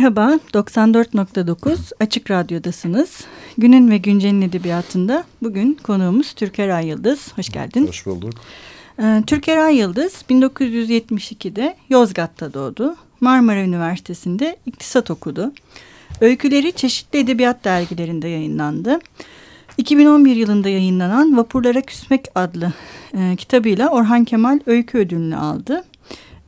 Merhaba, 94.9 Açık Radyo'dasınız. Günün ve Güncel'in edebiyatında bugün konuğumuz Türker Ay Yıldız. Hoş geldin. Hoş bulduk. Ee, Türker Ay Yıldız 1972'de Yozgat'ta doğdu. Marmara Üniversitesi'nde iktisat okudu. Öyküleri çeşitli edebiyat dergilerinde yayınlandı. 2011 yılında yayınlanan Vapurlara Küsmek adlı e, kitabıyla Orhan Kemal Öykü Ödülünü aldı.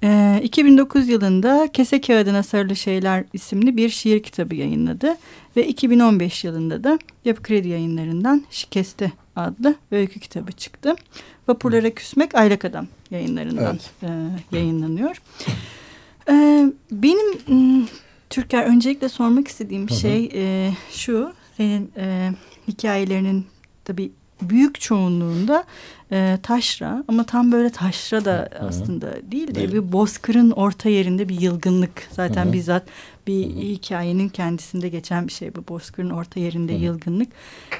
E, 2009 yılında Kese Kağıdına Sarılı Şeyler isimli bir şiir kitabı yayınladı. Ve 2015 yılında da Yapı Kredi yayınlarından Şikeste adlı öykü kitabı çıktı. Vapurlara Küsmek Aylak Adam yayınlarından evet. e, yayınlanıyor. E, benim Türker öncelikle sormak istediğim hı hı. şey e, şu. Senin e, hikayelerinin tabii büyük çoğunluğunda e, taşra ama tam böyle taşra da Hı -hı. aslında değil de değil. bir bozkırın orta yerinde bir yılgınlık zaten Hı -hı. bizzat bir Hı -hı. hikayenin kendisinde geçen bir şey bu bozkırın orta yerinde Hı -hı. yılgınlık.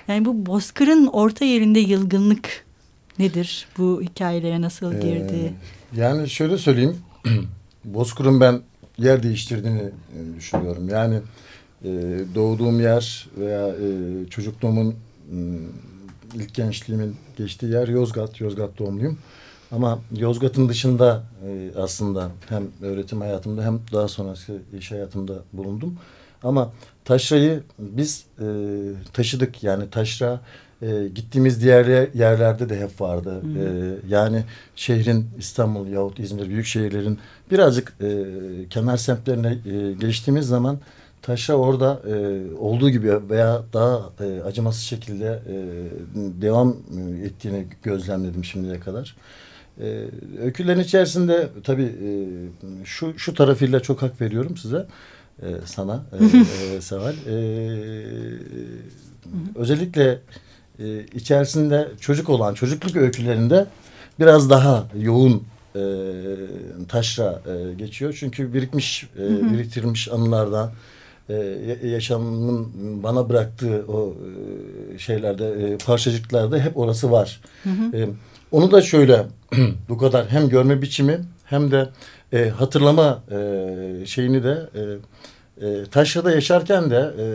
Yani bu bozkırın orta yerinde yılgınlık nedir? Bu hikayelere nasıl girdi? Ee, yani şöyle söyleyeyim. bozkırın ben yer değiştirdiğini e, düşünüyorum. Yani e, doğduğum yer veya e, çocukluğumun ilk gençliğimin geçtiği yer Yozgat. Yozgat doğumluyum. Ama Yozgat'ın dışında e, aslında hem öğretim hayatımda hem daha sonrası iş hayatımda bulundum. Ama taşrayı biz e, taşıdık. Yani taşra e, gittiğimiz diğer yerlerde de hep vardı. Hmm. E, yani şehrin İstanbul yahut İzmir büyük şehirlerin birazcık e, kenar semtlerine e, geçtiğimiz zaman taşra orada e, olduğu gibi veya daha e, acımasız şekilde e, devam ettiğini gözlemledim şimdiye kadar. E, öykülerin içerisinde tabii e, şu şu tarafıyla çok hak veriyorum size. E, sana e, e, Seval. E, özellikle e, içerisinde çocuk olan çocukluk öykülerinde biraz daha yoğun e, taşra e, geçiyor. Çünkü birikmiş, e, biriktirilmiş anılardan e, yaşamın bana bıraktığı o e, şeylerde e, parçacıklarda hep orası var. Hı hı. E, onu da şöyle bu kadar hem görme biçimi hem de e, hatırlama e, şeyini de e, e, Taşra'da yaşarken de e,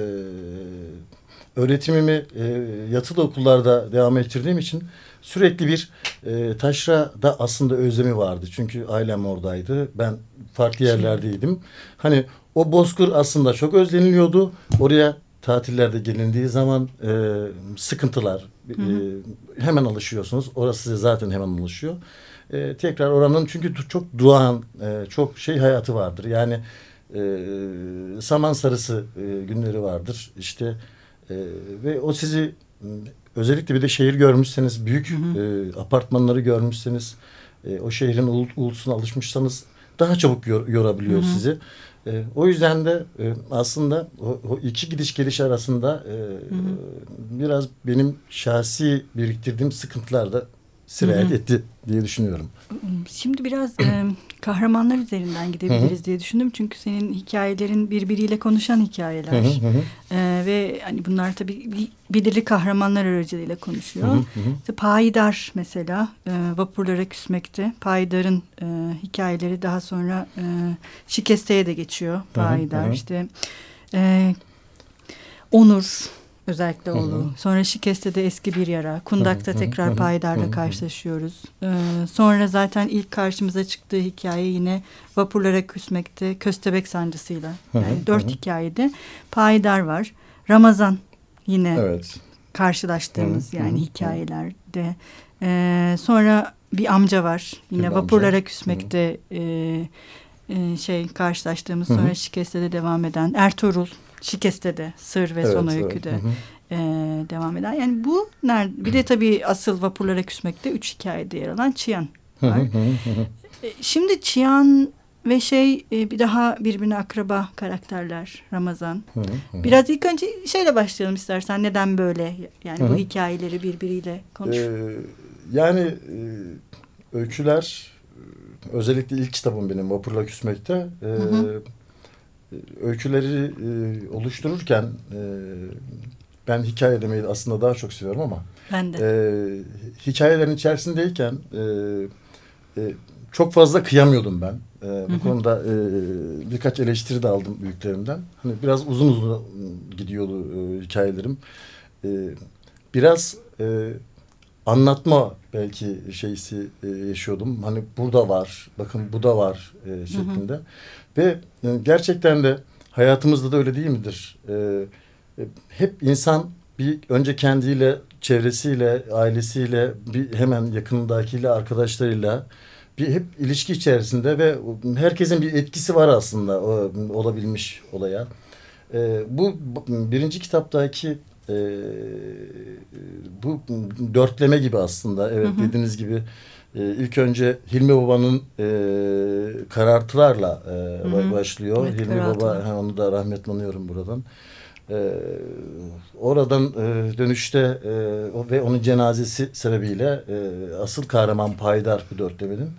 öğretimimi e, yatılı okullarda devam ettirdiğim için sürekli bir e, Taşra'da aslında özlemi vardı. Çünkü ailem oradaydı. Ben farklı yerlerdeydim. Hani o bozkır aslında çok özleniliyordu. Oraya tatillerde gelindiği zaman e, sıkıntılar hı hı. E, hemen alışıyorsunuz. Orası size zaten hemen alışıyor. E, tekrar oranın çünkü çok duan, e, çok şey hayatı vardır. Yani e, saman sarısı e, günleri vardır. İşte e, ve o sizi özellikle bir de şehir görmüşseniz, büyük hı hı. E, apartmanları görmüşseniz, e, o şehrin ul, ulusuna alışmışsanız daha çabuk yor, yorabiliyor hı hı. sizi. E, o yüzden de e, aslında o, o iki gidiş geliş arasında e, hı hı. biraz benim şahsi biriktirdiğim sıkıntılar da sirayet etti diye düşünüyorum. Şimdi biraz e, kahramanlar üzerinden gidebiliriz diye düşündüm. Çünkü senin hikayelerin birbiriyle konuşan hikayeler. E, ve hani bunlar tabii belirli kahramanlar aracılığıyla konuşuyor. İşte Payidar mesela e, vapurlara küsmekte. Payidar'ın e, hikayeleri daha sonra e, Şikeste'ye de geçiyor. Payidar işte... E, Onur Özellikle. Hı hı. Sonra Şikeste'de eski bir yara. Kundak'ta hı hı. tekrar Paydar'la karşılaşıyoruz. Ee, sonra zaten ilk karşımıza çıktığı hikaye yine vapurlara küsmekte Köstebek sancısıyla. Yani hı hı. dört hı. hikayede Paydar var. Ramazan yine evet. karşılaştığımız hı hı. yani hikayelerde. Ee, sonra bir amca var. Yine bir vapurlara amca. küsmekte e, e, şey karşılaştığımız hı hı. sonra Şikeste'de devam eden Ertuğrul Şikeste'de Sır ve evet, Son Öykü'de evet. E, devam eden. Yani bu nerede? Bir de tabii asıl vapurlara küsmekte üç hikayede yer alan Çiyan var. E, şimdi Çiyan ve şey e, bir daha birbirine akraba karakterler Ramazan. Biraz ilk önce şeyle başlayalım istersen. Neden böyle? Yani bu hikayeleri birbiriyle konuş. Ee, yani e, öyküler özellikle ilk kitabım benim Vapurla Küsmek'te. E, hı hı öyküleri e, oluştururken e, ben hikaye demeyi aslında daha çok seviyorum ama ben de. E, hikayelerin içerisindeyken e, e, çok fazla kıyamıyordum ben. E, bu hı hı. konuda e, birkaç eleştiri de aldım büyüklerimden. Hani biraz uzun uzun gidiyordu e, hikayelerim. E, biraz e, anlatma belki şeysi e, yaşıyordum. Hani burada var, bakın bu da var e, şeklinde. Hı hı. Ve e, gerçekten de hayatımızda da öyle değil midir? E, e, hep insan bir önce kendiyle, çevresiyle, ailesiyle, bir hemen yakındakiyle, arkadaşlarıyla bir hep ilişki içerisinde ve herkesin bir etkisi var aslında o, olabilmiş olaya. E, bu birinci kitaptaki e, bu dörtleme gibi aslında evet hı hı. dediğiniz gibi e, ilk önce Hilmi Baba'nın e, karartılarla e, hı hı. başlıyor. Evet, Hilmi. Baba onu da rahmetle anıyorum buradan. E, oradan e, dönüşte e, ve onun cenazesi sebebiyle e, asıl kahraman Paydar bu dörtlemenin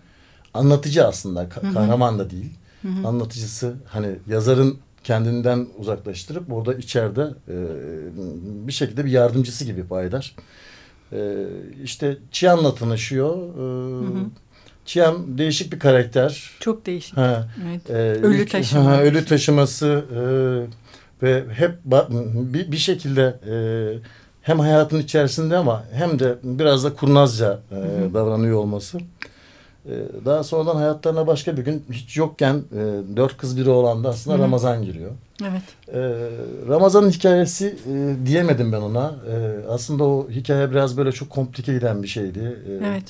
anlatıcı aslında ka- kahraman da değil. Hı hı. Anlatıcısı hani yazarın kendinden uzaklaştırıp orada içeride e, bir şekilde bir yardımcısı gibi Paydar. E, işte Çiyan'la tanışıyor. E, hı hı. Çiyan değişik bir karakter. Çok değişik. Ha, evet. e, ölü taşıması. Ha, ölü taşıması e, ve hep bir, bir şekilde e, hem hayatın içerisinde ama hem de biraz da kurnazca e, hı hı. davranıyor olması. Ee, daha sonradan hayatlarına başka bir gün hiç yokken e, dört kız biri olan da aslında Hı -hı. Ramazan giriyor. Evet. E, Ramazan'ın hikayesi e, diyemedim ben ona. E, aslında o hikaye biraz böyle çok komplike giden bir şeydi. Evet.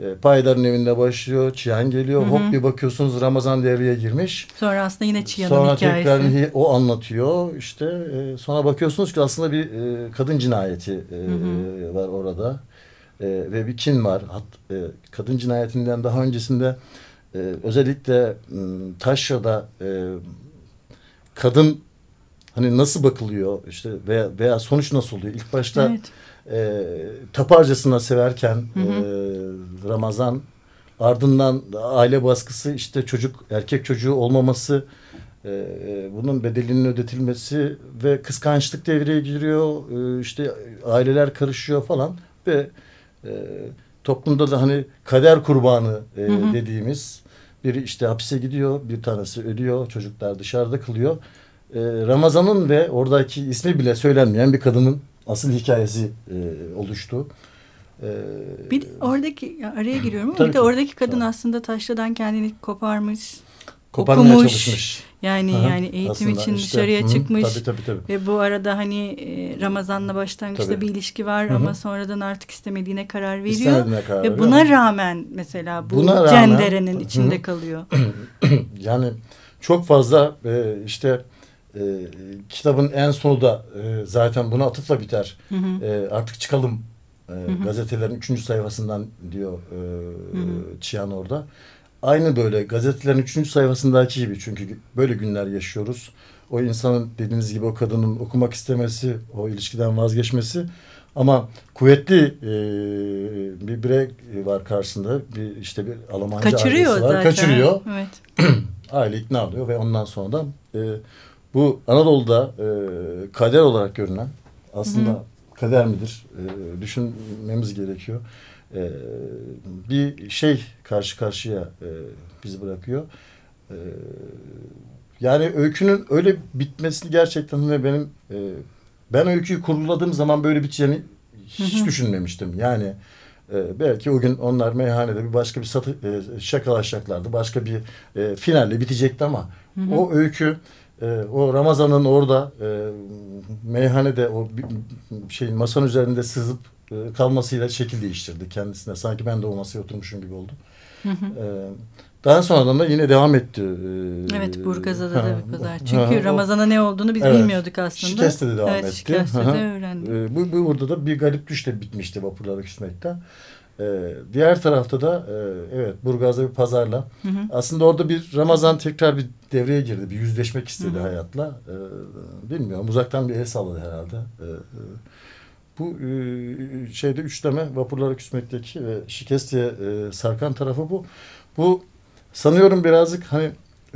E, Paydar'ın evinde başlıyor, Çiyan geliyor. Hı -hı. Hop bir bakıyorsunuz Ramazan devreye girmiş. Sonra aslında yine Çiyan'ın sonra hikayesi. Sonra tekrar o anlatıyor. İşte e, sonra bakıyorsunuz ki aslında bir e, kadın cinayeti e, Hı -hı. var orada e, ve bir kin var. Hat, e, kadın cinayetinden daha öncesinde e, özellikle e, Taşra'da e, kadın hani nasıl bakılıyor işte veya, veya sonuç nasıl oluyor? İlk başta evet. e, taparcasına severken hı hı. E, Ramazan ardından aile baskısı işte çocuk erkek çocuğu olmaması e, bunun bedelinin ödetilmesi ve kıskançlık devreye giriyor e, işte aileler karışıyor falan ve e, toplumda da hani kader kurbanı e, hı hı. dediğimiz biri işte hapise gidiyor, bir tanesi ölüyor, çocuklar dışarıda kalıyor. E, Ramazan'ın ve oradaki ismi bile söylenmeyen bir kadının asıl hikayesi e, oluştu. E, bir de oradaki araya giriyorum ama bir de oradaki kadın tamam. aslında taşradan kendini koparmış koparmaya okumuş. çalışmış. Yani Aha, yani eğitim için işte, dışarıya hı, çıkmış. Tabii, tabii, tabii. Ve bu arada hani e, Ramazan'la başlangıçta tabii. bir ilişki var hı hı. ama sonradan artık istemediğine karar veriyor. İstemediğine karar ve buna rağmen mesela bu buna cenderenin rağmen, içinde hı. kalıyor. yani çok fazla e, işte e, kitabın en sonu da e, zaten buna atıfla biter. Hı hı. E, artık çıkalım e, hı hı. gazetelerin üçüncü sayfasından diyor e, hı hı. Çiyan orada aynı böyle gazetelerin üçüncü sayfasındaki gibi çünkü böyle günler yaşıyoruz. O insanın dediğiniz gibi o kadının okumak istemesi, o ilişkiden vazgeçmesi ama kuvvetli e, bir birey var karşısında. Bir işte bir Almancı Kaçırıyor ailesi var. Zaten. Kaçırıyor. Evet. Aile ikna alıyor ve ondan sonra da e, bu Anadolu'da e, kader olarak görünen aslında Hı -hı. kader midir e, düşünmemiz gerekiyor e, bir şey karşı karşıya e, bizi bırakıyor. E, yani öykünün öyle bitmesini gerçekten de benim e, ben öyküyü kuruladığım zaman böyle biteceğini hiç düşünmemiştim. Yani e, belki o gün onlar meyhanede bir başka bir satı e, şakalaşacaklardı. Başka bir e, finalle bitecekti ama o öykü e, o Ramazan'ın orada e, meyhanede o şey masanın üzerinde sızıp kalmasıyla şekil değiştirdi kendisine. Sanki ben de o masaya oturmuşum gibi oldu. Hı hı. E, daha sonradan da yine devam etti. E, evet Burgazada da bir pazar. Çünkü Ramazan'a ne olduğunu biz evet, bilmiyorduk aslında. Şikeste de devam evet, etti. Şikeste de öğrendik. bu, bu burada da bir garip düşle bitmişti vapurlara küsmekten. Ee, diğer tarafta da e, evet Burgaz'da bir pazarla. Hı hı. Aslında orada bir Ramazan tekrar bir devreye girdi. Bir yüzleşmek istedi hı hı. hayatla. Ee, bilmiyorum uzaktan bir el salladı herhalde. Ee, bu e, şeyde üçleme vapurlara küsmekteki ve şikestiye e, sarkan tarafı bu. Bu sanıyorum birazcık hani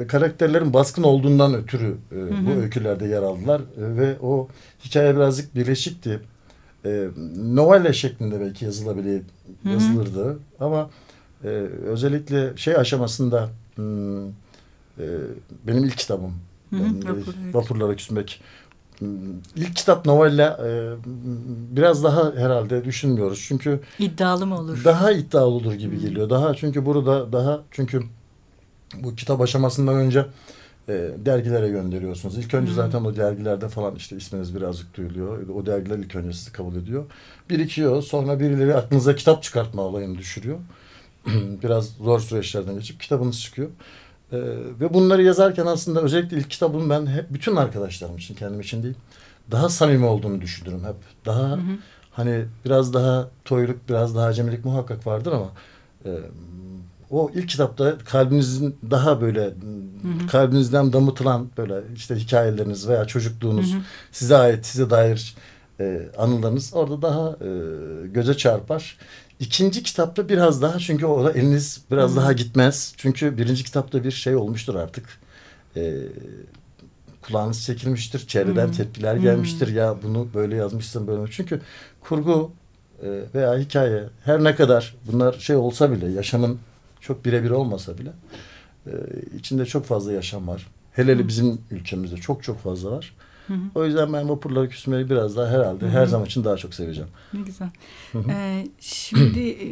karakterlerin baskın olduğundan ötürü e, hı hı. bu öykülerde yer aldılar e, ve o hikaye birazcık birleşikti. E, novelle şeklinde belki yazılabilir yazılırdı hı hı. ama e, özellikle şey aşamasında hmm, e, benim ilk kitabım. Hı hı, Yani, Vapur, evet. Vapurlara Küsmek. İlk kitap novella e, biraz daha herhalde düşünmüyoruz. Çünkü İddialı mı olur? daha iddialı olur gibi Hmm. geliyor. Daha çünkü burada daha çünkü bu kitap aşamasından önce e, dergilere gönderiyorsunuz. İlk önce Hmm. zaten o dergilerde falan işte isminiz birazcık duyuluyor. O dergiler ilk önce sizi kabul ediyor. Birikiyor. Sonra birileri aklınıza kitap çıkartma olayını düşürüyor. Biraz zor süreçlerden geçip kitabınız çıkıyor. E, ve bunları yazarken aslında özellikle ilk kitabım ben hep bütün arkadaşlarım için kendim için değil daha samimi olduğunu düşünürüm hep. Daha Hı hı. hani biraz daha toyluk, biraz daha acemilik muhakkak vardır ama e, o ilk kitapta kalbinizin daha böyle hı. kalbinizden damıtılan böyle işte hikayeleriniz veya çocukluğunuz Hı hı. size ait, size dair e, anılarınız orada daha e, göze çarpar. İkinci kitapta biraz daha çünkü orada eliniz biraz Hı. daha gitmez. Çünkü birinci kitapta bir şey olmuştur artık. E, kulağınız çekilmiştir. Çevreden Hmm. tepkiler Hmm. gelmiştir. Ya bunu böyle yazmışsın böyle. Çünkü kurgu e, veya hikaye her ne kadar bunlar şey olsa bile yaşamın çok birebir olmasa bile e, içinde çok fazla yaşam var. Hele hele Hmm. bizim ülkemizde çok çok fazla var. Hı hı. O yüzden ben vapurları küsmeyi biraz daha herhalde Hı hı. her zaman için daha çok seveceğim. Ne güzel. Hı hı. Ee, şimdi e,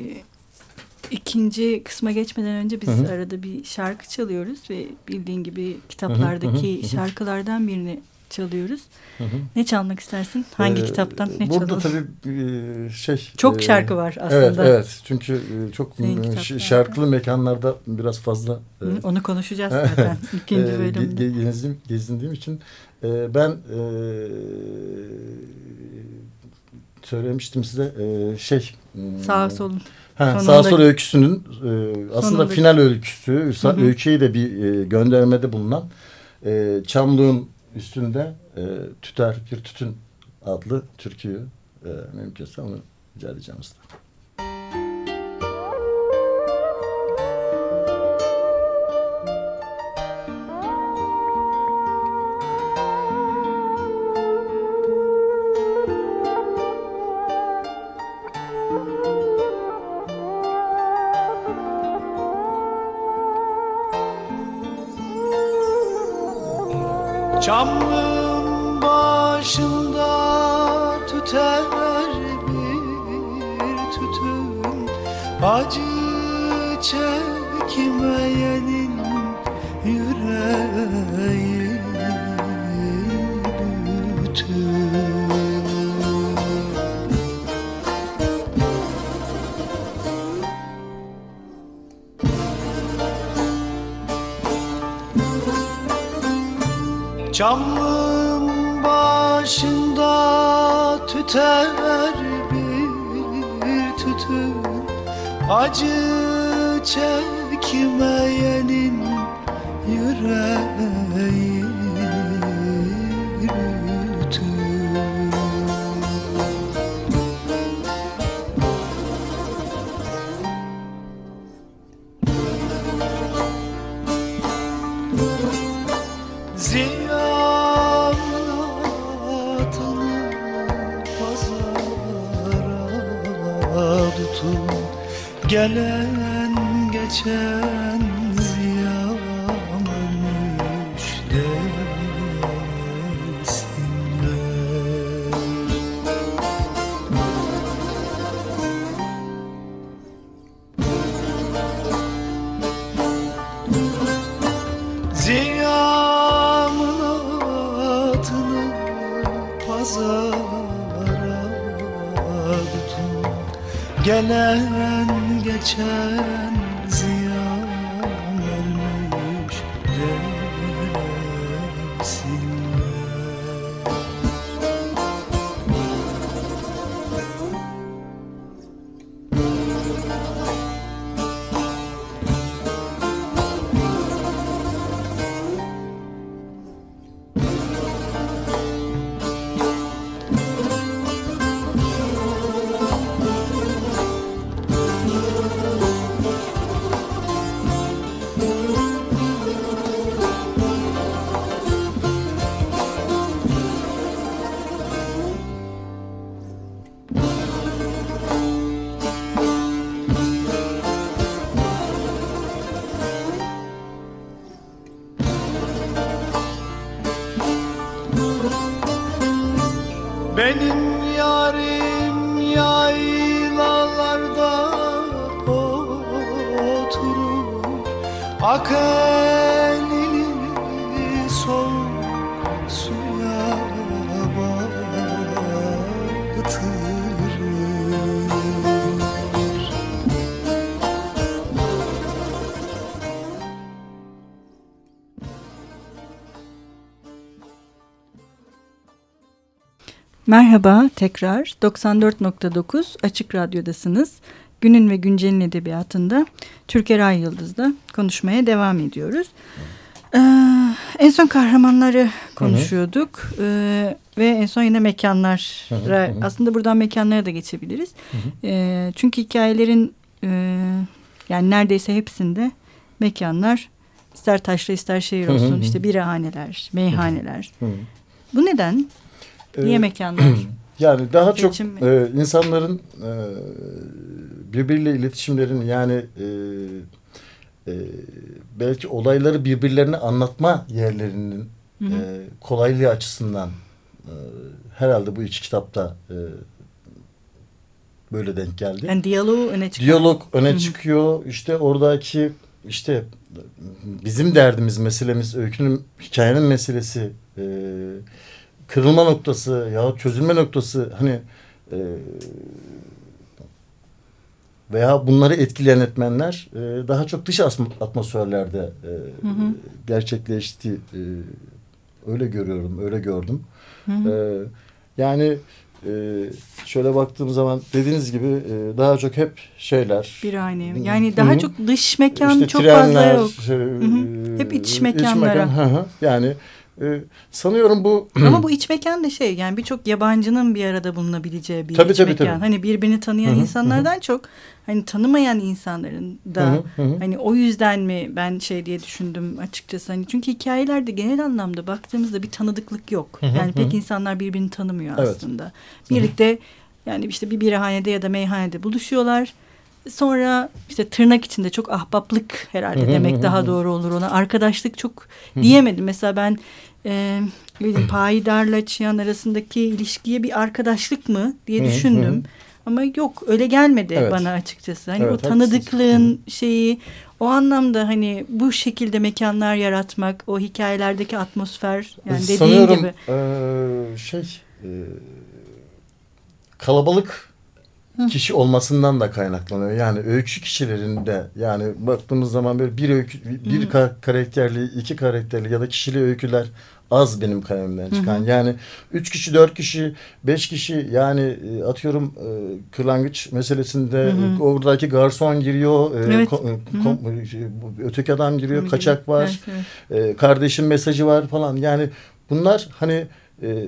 ikinci kısma geçmeden önce biz Hı hı. arada bir şarkı çalıyoruz ve bildiğin gibi Hı hı, kitaplardaki hı hı. şarkılardan birini çalıyoruz. Hı hı. Ne çalmak istersin? Hangi Ee, kitaptan ne Burada çalalım? tabii e, şey... Çok e, şarkı var aslında. Evet, evet. Çünkü e, çok şarkılı mekanlarda biraz fazla... Hı, Onu konuşacağız zaten ikinci bölümde. ge- gezdim, gezindiğim için ben söylemiştim size şey... hmm, Sağ solun. Ha, sağ sol öyküsünün e, aslında Sonunda- final öyküsü, Hı hı. öyküye de bir e, göndermede bulunan e, Çamlık'ın üstünde e, tüter bir tütün adlı türküyü e, mümkünse onu rica edeceğim size. Çamlığın başında tüter bir tütün. Acı çekmeyenin yüreği Çamlığın başında tüter bir tütün. Acı çekmeyenin yüreği Gelen geçen Akelini soğuk suya batırır Merhaba tekrar 94.9 Açık Radyo'dasınız. Günün ve Güncel'in edebiyatında Türker Ay Yıldız'da konuşmaya devam ediyoruz. Ee, en son kahramanları konuşuyorduk Ee, ve en son yine mekanlara aslında buradan mekanlara da geçebiliriz. Ee, çünkü hikayelerin e, yani neredeyse hepsinde mekanlar ister taşra ister şehir olsun işte birahaneler, meyhaneler. Bu neden? Niye Ee, mekanlar? Yani daha çok Seçim mi? e, insanların e, birbiriyle iletişimlerini yani e, e, belki olayları birbirlerine anlatma yerlerinin Hı hı. e, kolaylığı açısından e, herhalde bu iki kitapta e, böyle denk geldi. Yani diyaloğu öne çıkıyor. Diyalog öne Hı hı. çıkıyor. İşte oradaki işte bizim derdimiz, meselemiz, öykünün, hikayenin meselesi, e, kırılma noktası ya çözülme noktası hani e, veya bunları etkileyen etmenler e, daha çok dış atmosferlerde e, Hı hı. gerçekleşti. E, öyle görüyorum, öyle gördüm. Hı hı. Ee, yani e, şöyle baktığım zaman dediğiniz gibi e, daha çok hep şeyler. Birahane. Hı Yani daha hı. çok dış mekan İşte çok trenler, fazla yok. şey, hı. Hep e, iç mekanlara. mekan, hı hı. yani e, sanıyorum bu Ama bu iç mekan da şey yani birçok yabancının bir arada bulunabileceği bir Tabii, iç tabii, mekan. tabii. Hani birbirini tanıyan Hı hı, insanlardan çok hani tanımayan insanların da Hı hı, hı hı. hani o yüzden mi ben şey diye düşündüm açıkçası hani çünkü hikayelerde genel anlamda baktığımızda bir tanıdıklık yok. Hı hı, yani pek hı. insanlar birbirini tanımıyor Evet. aslında. Birlikte yani işte bir birahanede ya da meyhanede buluşuyorlar. Sonra işte tırnak içinde çok ahbaplık herhalde demek daha doğru olur ona. Arkadaşlık çok diyemedim. Mesela ben e, payidarla çıyan arasındaki ilişkiye bir arkadaşlık mı diye düşündüm. Ama yok öyle gelmedi Evet. bana açıkçası. Hani Evet, o haklısınız. tanıdıklığın şeyi o anlamda hani bu şekilde mekanlar yaratmak, o hikayelerdeki atmosfer yani dediğin Sanıyorum gibi. e, şey e, kalabalık kişi olmasından da kaynaklanıyor. Yani öykü kişilerinde yani baktığımız zaman böyle bir öykü bir ka- karakterli, iki karakterli ya da kişili öyküler az benim kalemimden çıkan. Yani üç kişi, dört kişi, beş kişi yani e, atıyorum e, kırlangıç meselesinde e, oradaki garson giriyor, e, Evet. ko- e, kom- e, şey, öteki adam giriyor, Gibi. kaçak var, Evet, evet. e, kardeşin mesajı var falan. Yani bunlar hani e,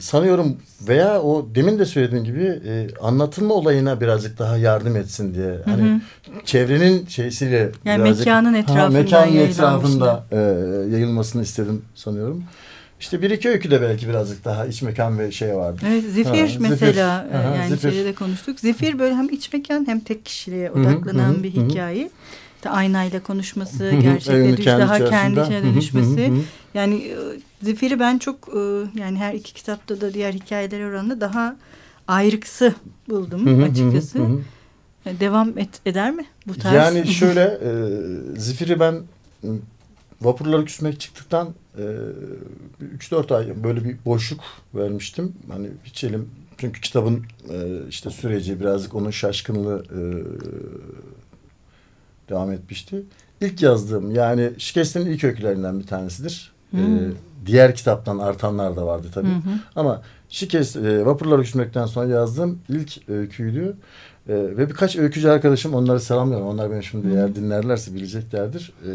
sanıyorum veya o demin de söylediğim gibi e, anlatılma olayına birazcık daha yardım etsin diye. Hani çevrenin şeysiyle Yani birazcık- mekanın Ha, etrafından mekanın etrafında e, yayılmasını istedim sanıyorum. İşte bir iki öyküde belki birazcık daha iç mekan ve şey vardı. Evet Zifir Ha, Zifir. mesela e, Aha, yani Zifir. şeyde de konuştuk. Zifir böyle hem iç mekan hem tek kişiliğe hı, odaklanan hı hı, bir hı hı. Aynayla konuşması, gerçekle evini düş, kendi daha kendi içine dönüşmesi. Yani e, Zifir'i ben çok e, yani her iki kitapta da diğer hikayeler oranla daha ayrıksı buldum açıkçası. E, Devam et, eder mi bu tarz? Yani şöyle e, Zifir'i ben e, vapurları küsmek çıktıktan e, 3-4 ay böyle bir boşluk vermiştim. Hani hiç elim çünkü kitabın e, işte süreci birazcık onun şaşkınlığı e, devam etmişti. İlk yazdığım yani Şikest'in ilk öykülerinden bir tanesidir. E, diğer kitaptan artanlar da vardı tabii. Hı hı. Ama Şikest e, vapurları küsmekten sonra yazdığım ilk öyküydü. E, ve birkaç öykücü arkadaşım onları selamlıyorum. Onlar beni şimdi eğer dinlerlerse bileceklerdir. E,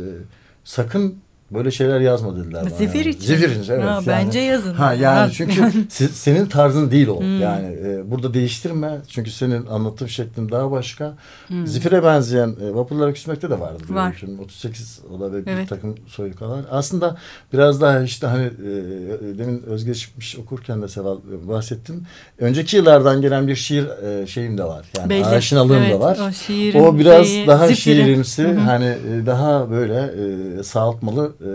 sakın böyle şeyler yazma dediler bana. Zifir yani. için. Zifir için evet. Ha, yani. bence yazın. Ha yani Ha. çünkü se- senin tarzın değil o. Hmm. Yani e, burada değiştirme. Çünkü senin anlatım şeklin daha başka. Hmm. Zifire benzeyen e, vapurlara küsmekte de vardı. bir Var. öyküm. 38 o da ve bir Evet. takım soykalar. Aslında biraz daha işte hani e, demin özgeçmiş okurken de Seval e, bahsettin. Önceki yıllardan gelen bir şiir e, şeyim de var. Yani Belli. aşinalığım Evet, da var. O, şiirin O biraz şeyi, daha zifiri. şiirimsi Hı hı. hani e, daha böyle e, sağaltmalı e,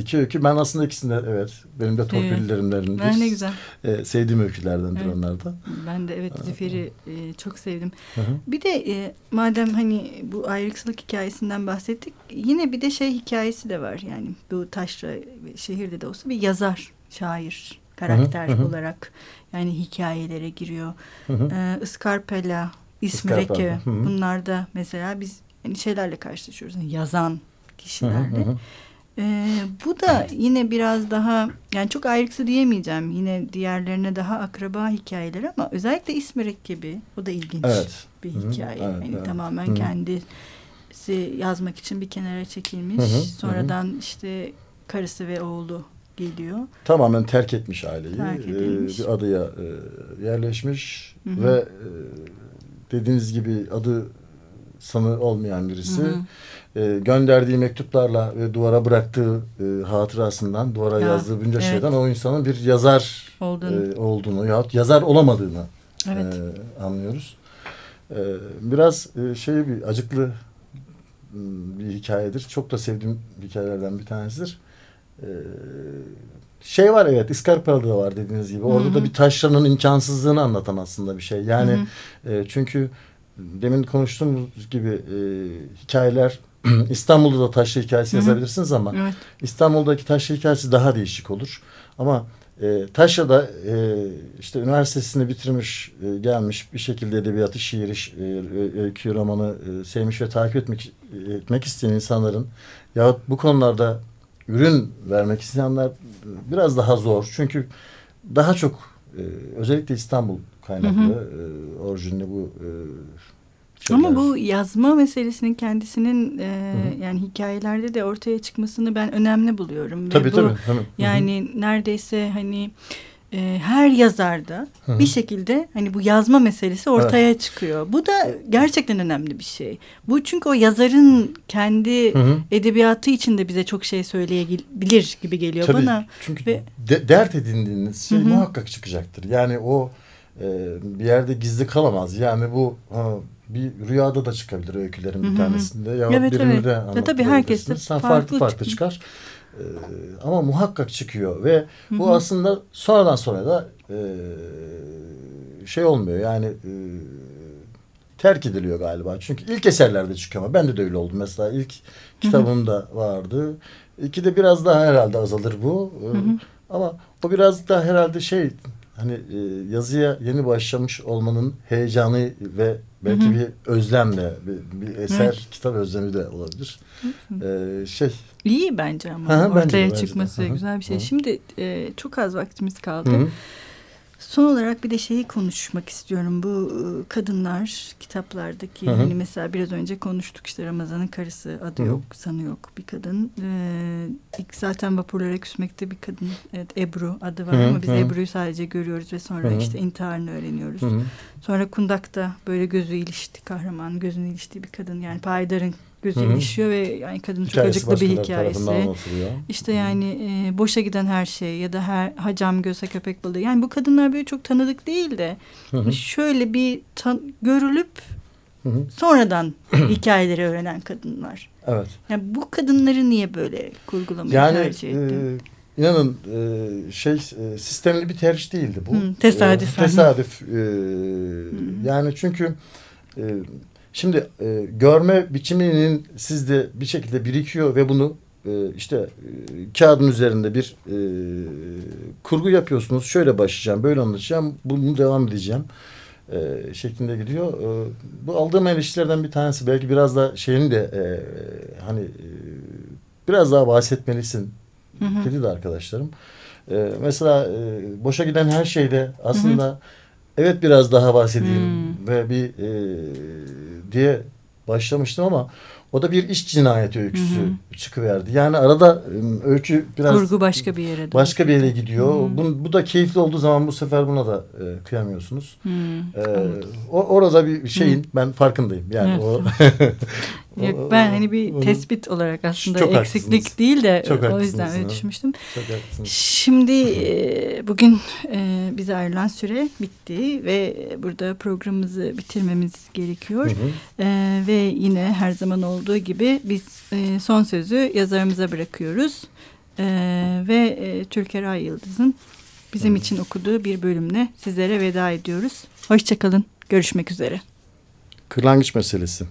iki öykü. Ben aslında ikisinde evet benim de torpillerimlerindir. Ha, ne güzel. E, sevdiğim öykülerdendir Evet. onlar da. Ben de evet Züfer'i e, çok sevdim. Hı hı. Bir de e, madem hani bu ayrıksılık hikayesinden bahsettik. Yine bir de şey hikayesi de var. Yani bu taşra şehirde de olsa bir yazar, şair, karakter Hı hı, olarak yani hikayelere giriyor. Hı hı. Ee, Iskarpela, Iskarpela, İsmireke hı hı. bunlar da mesela biz yani şeylerle karşılaşıyoruz. Yani yazan Hı hı, hı hı. Ee, bu da yine biraz daha yani çok ayrıksı diyemeyeceğim. Yine diğerlerine daha akraba hikayeler ama özellikle İsmirek gibi o da ilginç Evet. bir Hı hı, hikaye. evet, yani evet. tamamen Hı hı. kendisi yazmak için bir kenara çekilmiş. Hı hı, hı hı. Sonradan işte karısı ve oğlu geliyor. Tamamen terk etmiş aileyi. Terk E, edilmiş. bir adaya e, yerleşmiş Hı hı. ve e, dediğiniz gibi adı sanı olmayan birisi. Hı hı. E, gönderdiği mektuplarla ve duvara bıraktığı e, hatırasından, duvara Ya, yazdığı bunca evet. şeyden o insanın bir yazar Olduğunu. e, olduğunu yahut yazar olamadığını Evet. e, anlıyoruz. E, biraz e, şey bir acıklı m, bir hikayedir. Çok da sevdiğim hikayelerden bir tanesidir. E, şey var evet İskarpala'da da var dediğiniz gibi. Orada Hı hı. da bir taşranın imkansızlığını anlatan aslında bir şey. Yani Hı e, çünkü demin konuştuğumuz gibi e, hikayeler İstanbul'da da taşra hikayesi Hı hı. yazabilirsiniz ama Evet. İstanbul'daki taşra hikayesi daha değişik olur. Ama e, Taşra'da e, işte üniversitesini bitirmiş, e, gelmiş bir şekilde edebiyatı, şiiri, e, öykü, romanı e, sevmiş ve takip etmek etmek isteyen insanların yahut bu konularda ürün vermek isteyenler e, biraz daha zor. Çünkü daha çok e, özellikle İstanbul kaynaklı Hı e, orijinli bu e, şeyler. Ama bu yazma meselesinin kendisinin e, Hı hı. yani hikayelerde de ortaya çıkmasını ben önemli buluyorum. Ve tabii bu, tabii. Hemen. Yani neredeyse hani e, her yazarda Hı hı. bir şekilde hani bu yazma meselesi ortaya çıkıyor. Bu da gerçekten önemli bir şey. Bu çünkü o yazarın kendi Hı hı. edebiyatı içinde bize çok şey söyleyebilir gibi geliyor Tabii, bana. Çünkü Ve- de- dert edindiğiniz şey Hı hı. muhakkak çıkacaktır. Yani o e, bir yerde gizli kalamaz. Yani bu ha, bir rüyada da çıkabilir öykülerin Hı bir hı. tanesinde. Ya Evet, birinde evet. Ya tabii herkes de Sen farklı farklı farklı çıkar. E, ama muhakkak çıkıyor ve Hı bu hı. aslında sonradan sonra da e, şey olmuyor. Yani e, terk ediliyor galiba. Çünkü ilk eserlerde çıkıyor ama ben de, de öyle oldum. Mesela ilk kitabımda vardı. İki de biraz daha herhalde azalır bu. Hı hı. Ama o biraz da herhalde şey hani e, yazıya yeni başlamış olmanın heyecanı ve belki Hı hı. bir özlemle bir, bir eser Evet. kitap özlemi de olabilir. Ee, şey İyi bence ama Hı hı, bence ortaya bence de. çıkması Hı hı, güzel bir şey. hı hı. Şimdi e, çok az vaktimiz kaldı. hı hı, Son olarak bir de şeyi konuşmak istiyorum. Bu e, kadınlar kitaplardaki Hı hı. hani mesela biraz önce konuştuk işte Ramazan'ın karısı adı Hı hı. yok, sanı yok bir kadın. Ee, ilk zaten vapurlara küsmekte bir kadın. Evet Ebru adı var Hı hı, ama biz hı. Ebru'yu sadece görüyoruz ve sonra Hı hı. işte intiharını öğreniyoruz. hı hı. Sonra Kundak'ta böyle gözü ilişti kahraman gözünü iliştiği bir kadın yani Payidar'ın gözü Hı hı. ilişiyor ve yani kadının çok Hikayesi acıklı bir hikayesi. İşte yani e, boşa giden her şey ya da her hacam göze köpek balığı. Yani bu kadınlar böyle çok tanıdık değil de Hı hı, şöyle bir görülüp hı hı. sonradan hikayeleri öğrenen kadınlar. Evet. Yani bu kadınları niye böyle kurgulamayı Yani tercih ettin? e, inanın e, şey e, sistemli bir tercih değildi bu. Hı, tesadüfen. E, tesadüf. e, yani çünkü e, şimdi e, görme biçiminin sizde bir şekilde birikiyor ve bunu e, işte e, kağıdın üzerinde bir e, kurgu yapıyorsunuz. Şöyle başlayacağım, böyle anlatacağım, bunu devam edeceğim e, şeklinde gidiyor. E, bu aldığım eleştirilerden bir tanesi belki biraz da şeyini de e, hani e, biraz daha bahsetmelisin Hı hı. dedi de arkadaşlarım. E, mesela e, boşa giden her şeyde aslında evet biraz daha bahsedeyim Hmm. ve bir e, diye başlamıştım ama o da bir iş cinayeti öyküsü Hı çıkıverdi. Yani arada e, öykü biraz Kurgu başka bir yere. başka bir yere gidiyor. Hı. Bu, bu da keyifli olduğu zaman bu sefer buna da e, kıyamıyorsunuz. Ee, anladım. o, orada bir şeyin ben farkındayım. Yani Evet. o Yok, ben hani bir Bunu- tespit olarak aslında Çok eksiklik haklısınız. değil de Çok o yüzden öyle düşünmüştüm. Çok. Şimdi e, bugün e, bize ayrılan süre bitti ve burada programımızı bitirmemiz gerekiyor. Hı hı. E, ve yine her zaman olduğu gibi biz e, son sözü yazarımıza bırakıyoruz. E, ve e, Türker Ay Yıldız'ın bizim için okuduğu bir bölümle sizlere veda ediyoruz. Hoşçakalın. Görüşmek üzere. Kırlangıç meselesi.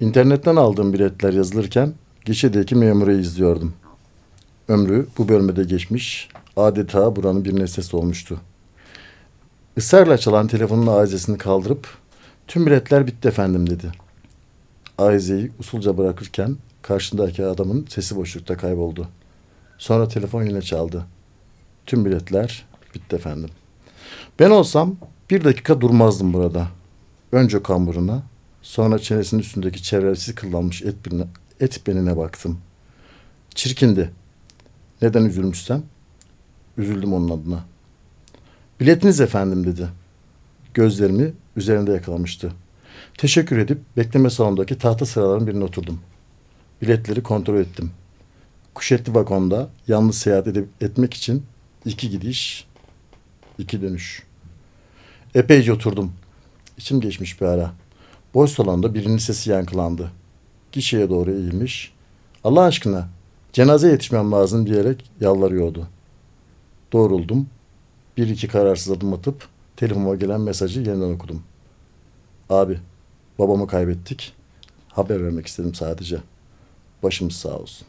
İnternetten aldığım biletler yazılırken gişedeki memuru izliyordum. Ömrü bu bölmede geçmiş, adeta buranın bir nesnesi olmuştu. Israrla çalan telefonun aizesini kaldırıp tüm biletler bitti efendim dedi. Aizeyi usulca bırakırken karşındaki adamın sesi boşlukta kayboldu. Sonra telefon yine çaldı. Tüm biletler bitti efendim. Ben olsam bir dakika durmazdım burada. Önce kamburuna, sonra çenesinin üstündeki çevresiz kıllanmış et, birine, et benine baktım. Çirkindi. Neden üzülmüşsem? Üzüldüm onun adına. Biletiniz efendim dedi. Gözlerimi üzerinde yakalamıştı. Teşekkür edip bekleme salonundaki tahta sıraların birine oturdum. Biletleri kontrol ettim. Kuşetli vagonda yalnız seyahat edip, etmek için iki gidiş, iki dönüş. Epeyce oturdum. İçim geçmiş bir ara. Boş salonda birinin sesi yankılandı. Gişeye doğru eğilmiş. Allah aşkına cenaze yetişmem lazım diyerek yalvarıyordu. Doğruldum. Bir iki kararsız adım atıp telefonuma gelen mesajı yeniden okudum. Abi babamı kaybettik. Haber vermek istedim sadece. Başımız sağ olsun.